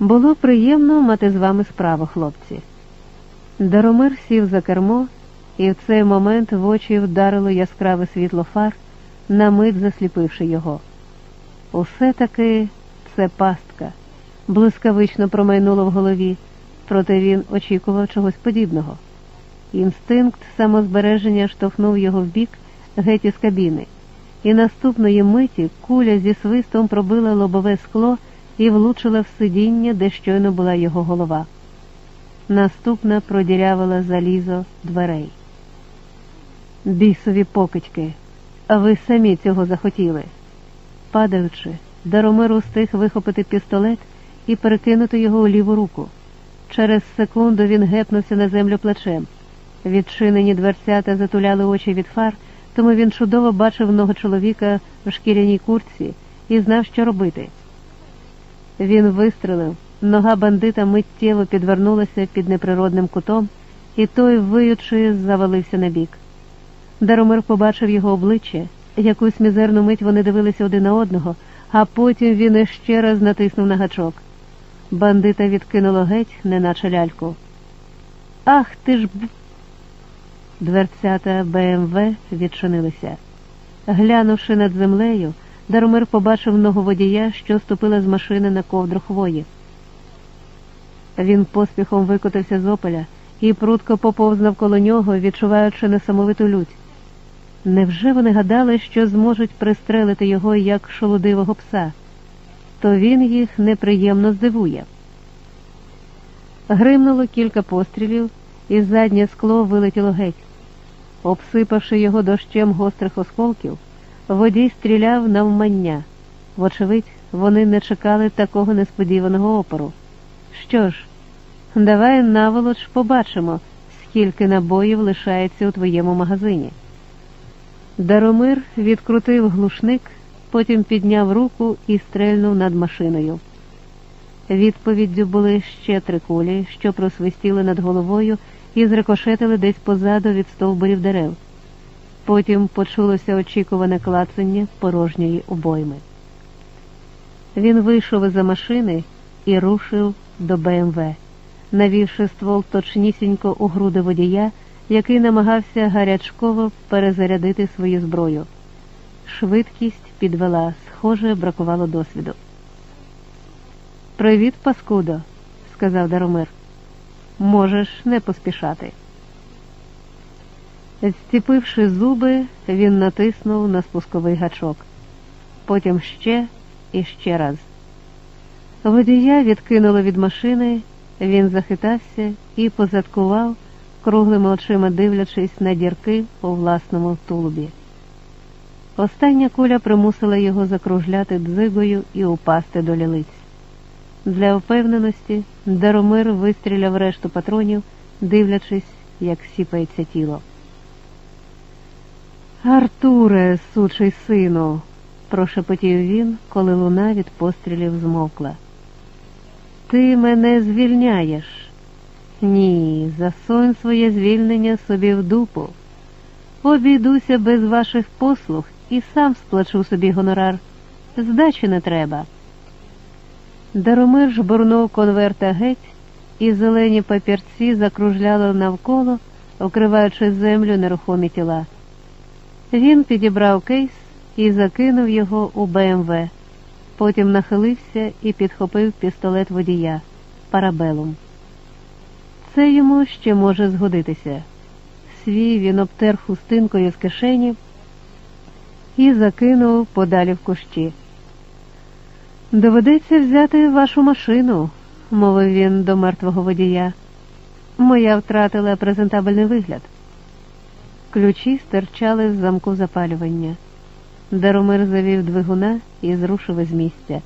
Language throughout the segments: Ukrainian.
Було приємно мати з вами справу, хлопці. Даромир сів за кермо, і в цей момент в очі вдарило яскраве світло фар, на мить засліпивши його. Усе таки це пастка, блискавично промайнуло в голові, проте він очікував чогось подібного. Інстинкт самозбереження штовхнув його в бік геть із кабіни, і наступної миті куля зі свистом пробила лобове скло і влучила в сидіння, де щойно була його голова. Наступна продірявила залізо дверей. Бісові покидьки, а ви самі цього захотіли. Падаючи, Даромир устиг вихопити пістолет і перекинути його у ліву руку. Через секунду він гепнувся на землю плечем. Відчинені дверцята затуляли очі від фар, тому він чудово бачив ногу чоловіка в шкіряній куртці і знав, що робити. Він вистрелив, нога бандита миттєво підвернулася під неприродним кутом, і той, виючи, завалився на бік. Даромир побачив його обличчя, якусь мізерну мить вони дивилися один на одного, а потім він іще раз натиснув на гачок. Бандита відкинуло геть, неначе ляльку. Ах ти ж б. Дверцята БМВ відчинилися. Глянувши над землею, Даромир побачив ногу водія, що ступила з машини на ковдру хвої. Він поспіхом викотився з опеля і прудко поповз навколо нього, відчуваючи несамовиту лють. Невже вони гадали, що зможуть пристрелити його як шолодивого пса? То він їх неприємно здивує. Гримнуло кілька пострілів, і заднє скло вилетіло геть. Обсипавши його дощем гострих осколків, водій стріляв навмання. Вочевидь, вони не чекали такого несподіваного опору. Що ж, давай наволоч побачимо, скільки набоїв лишається у твоєму магазині. Даромир відкрутив глушник, потім підняв руку і стрельнув над машиною. Відповіддю були ще три кулі, що просвистіли над головою і зрикошетили десь позаду від стовбурів дерев. Потім почулося очікуване клацання порожньої обойми. Він вийшов із за машини і рушив до БМВ, навівши ствол точнісінько у груди водія, який намагався гарячково перезарядити свою зброю. Швидкість підвела, схоже, бракувало досвіду. Привіт, паскудо, сказав Даромир. Можеш не поспішати. Зціпивши зуби, він натиснув на спусковий гачок. Потім ще і ще раз. Водія відкинуло від машини, він захитався і позадкував, круглими очима дивлячись на дірки у власному тулубі. Остання куля примусила його закружляти дзигою і упасти до лілиць. Для впевненості Даромир вистріляв решту патронів, дивлячись, як сіпається тіло. Артуре, сучий сину, прошепотів він, коли луна від пострілів змовкла. Ти мене звільняєш. Ні, засунь своє звільнення собі в дупу. Обійдуся без ваших послуг і сам сплачу собі гонорар. Здачі не треба. Даромир жбурнув конверта геть, і зелені папірці закружляли навколо, окриваючи землю нерухомі тіла. Він підібрав кейс і закинув його у БМВ. Потім нахилився і підхопив пістолет водія парабелум. Це йому ще може згодитися. Свій він обтер хустинкою з кишені і закинув подалі в кущі. Доведеться взяти вашу машину, мовив він до мертвого водія. Моя втратила презентабельний вигляд. Ключі стирчали з замку запалювання. Даромир завів двигуна і зрушив із місця.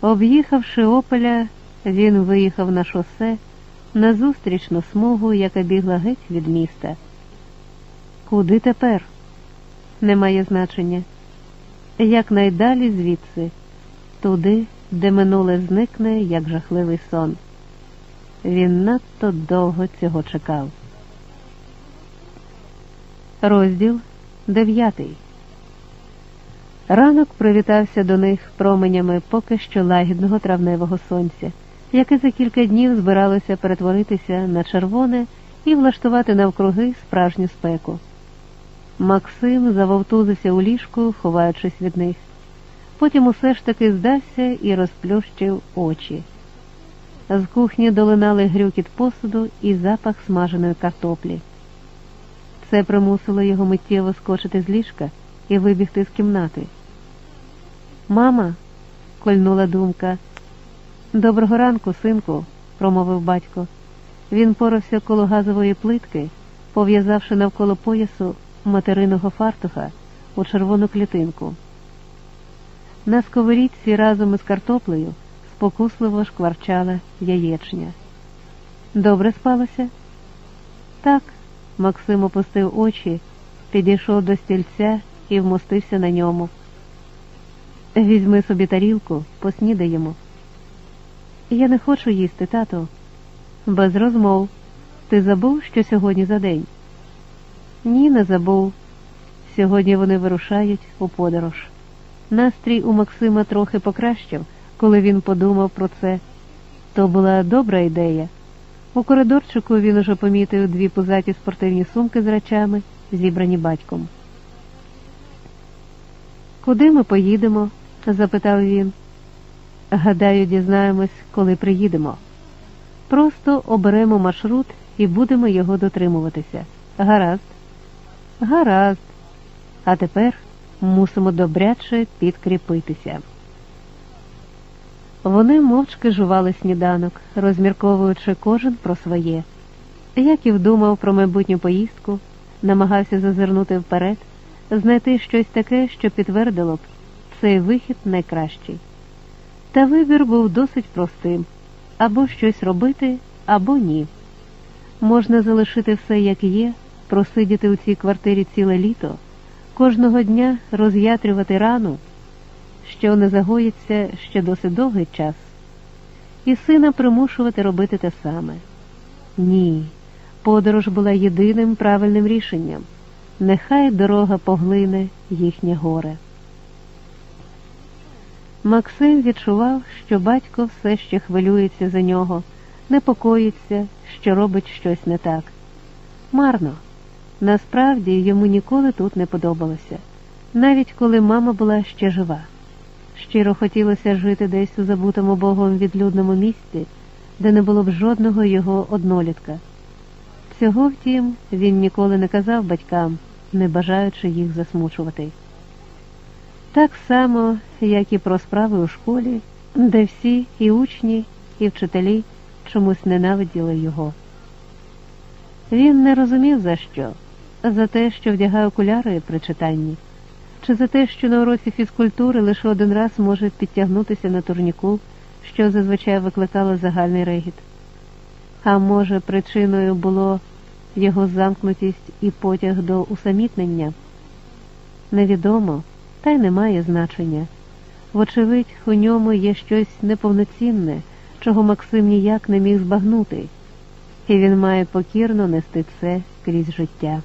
Об'їхавши опеля, він виїхав на шосе на зустрічну смугу, яка бігла геть від міста. Куди тепер? Немає значення. Якнайдалі звідси, туди, де минуле зникне, як жахливий сон. Він надто довго цього чекав. Розділ дев'ятий. Ранок привітався до них променями поки що лагідного травневого сонця, яке за кілька днів збиралося перетворитися на червоне і влаштувати навкруги справжню спеку. Максим завовтузився у ліжку, ховаючись від них. Потім усе ж таки здався і розплющив очі. З кухні долинали грюкіт посуду і запах смаженої картоплі. Це примусило його миттєво скочити з ліжка і вибігти з кімнати. Мама, кольнула думка. Доброго ранку, синку, промовив батько. Він порався коло газової плитки, пов'язавши навколо поясу материного фартуха у червону клітинку. На сковорідці разом із картоплею спокусливо шкварчала яєчня. Добре спалося? Так, Максим опустив очі, підійшов до стільця і вмостився на ньому. Візьми собі тарілку, поснідаємо. Я не хочу їсти, тато. Без розмов. Ти забув, що сьогодні за день? Ні, не забув. Сьогодні вони вирушають у подорож. Настрій у Максима трохи покращив, коли він подумав про це. То була добра ідея. У коридорчику він уже помітив дві пузаті спортивні сумки з речами, зібрані батьком. Куди ми поїдемо? запитав він. Гадаю, дізнаємось, коли приїдемо. Просто оберемо маршрут і будемо його дотримуватися. Гаразд. Гаразд. А тепер мусимо добряче підкріпитися. Вони мовчки жували сніданок, розмірковуючи кожен про своє. Яків думав про майбутню поїздку, намагався зазирнути вперед, знайти щось таке, що підтвердило б цей вихід найкращий. Та вибір був досить простим або щось робити, або ні. Можна залишити все, як є, просидіти у цій квартирі ціле літо, кожного дня роз'ятрювати рану, що не загоїться ще досить довгий час, і сина примушувати робити те саме. Ні, подорож була єдиним правильним рішенням. Нехай дорога поглине їхнє горе. Максим відчував, що батько все ще хвилюється за нього, непокоїться, що робить щось не так. Марно. Насправді йому ніколи тут не подобалося, навіть коли мама була ще жива. Щиро хотілося жити десь у забутому богом відлюдному місці, де не було б жодного його однолітка. Цього, втім, він ніколи не казав батькам, не бажаючи їх засмучувати. Так само, як і про справи у школі, де всі і учні, і вчителі чомусь ненавиділи його. Він не розумів за що, за те, що вдягає окуляри при читанні, чи за те, що на уроці фізкультури лише один раз може підтягнутися на турніку, що зазвичай викликало загальний регіт. А може, причиною було його замкнутість і потяг до усамітнення? Невідомо та й не має значення. Вочевидь, у ньому є щось неповноцінне, чого Максим ніяк не міг збагнути, і він має покірно нести це крізь життя.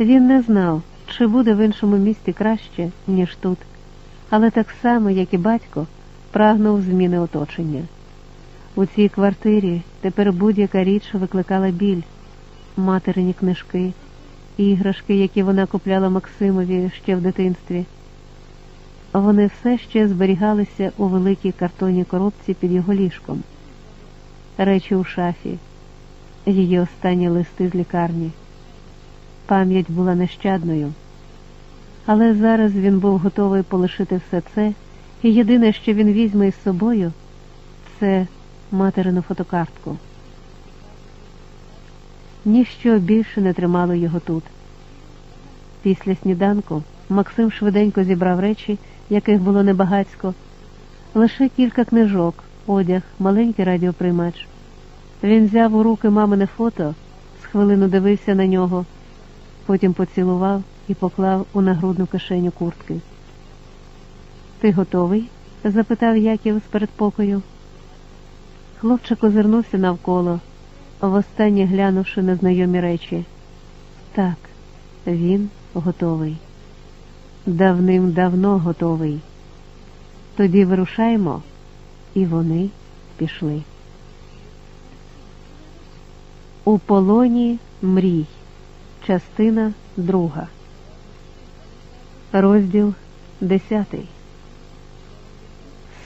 Він не знав, чи буде в іншому місті краще, ніж тут, але так само, як і батько, прагнув зміни оточення. У цій квартирі тепер будь-яка річ викликала біль, материні книжки іграшки, які вона купляла Максимові ще в дитинстві. Вони все ще зберігалися у великій картонній коробці під його ліжком, речі у шафі, її останні листи з лікарні. Пам'ять була нещадною, але зараз він був готовий полишити все це, і єдине, що він візьме із собою, це материну фотокартку. Ніщо більше не тримало його тут. Після сніданку Максим швиденько зібрав речі, яких було небагацько, лише кілька книжок, одяг, маленький радіоприймач. Він взяв у руки мамине фото, з хвилину дивився на нього, потім поцілував і поклав у нагрудну кишеню куртки. Ти готовий? запитав Яків з передпокою. Хлопчик озирнувся навколо востаннє глянувши на знайомі речі. Так, він готовий. давним-давно готовий. Тоді вирушаємо, і вони пішли. У полоні мрій. Частина друга. Розділ десятий.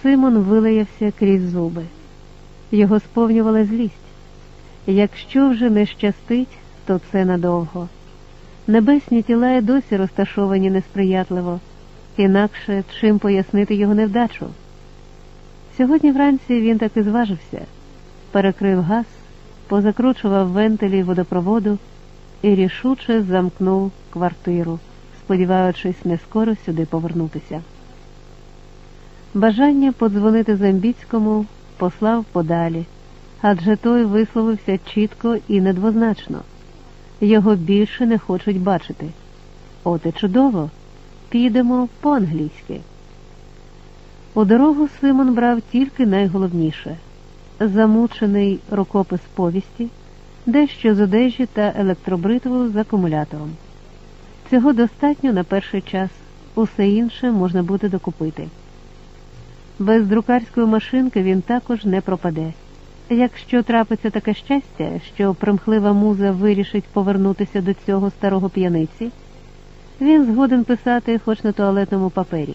Симон вилаявся крізь зуби. Його сповнювала злість. Якщо вже не щастить, то це надовго. Небесні тіла й досі розташовані несприятливо, інакше чим пояснити його невдачу. Сьогодні вранці він таки зважився, перекрив газ, позакручував вентилі водопроводу і рішуче замкнув квартиру, сподіваючись не скоро сюди повернутися. Бажання подзвонити Замбіцькому послав подалі, адже той висловився чітко і недвозначно. Його більше не хочуть бачити. От і чудово, підемо по-англійськи. У дорогу Симон брав тільки найголовніше замучений рукопис повісті, дещо з одежі та електробритву з акумулятором. Цього достатньо на перший час, усе інше можна буде докупити. Без друкарської машинки він також не пропаде. Якщо трапиться таке щастя, що примхлива муза вирішить повернутися до цього старого п'яниці, він згоден писати хоч на туалетному папері.